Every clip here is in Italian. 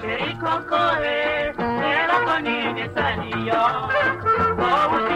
Shirikokoe, eloko nini esali yo obuzima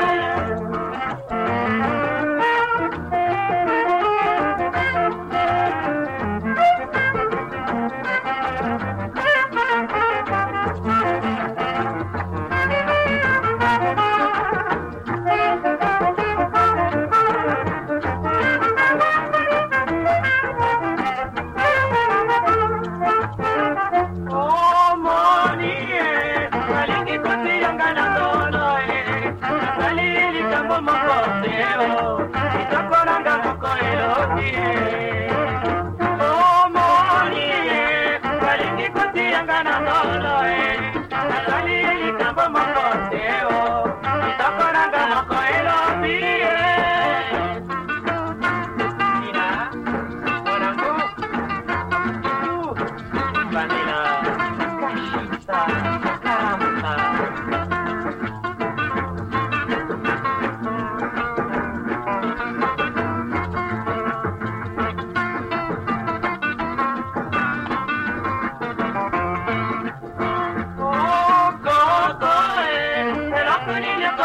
likambo moko siyebo likambo nanga moko eloki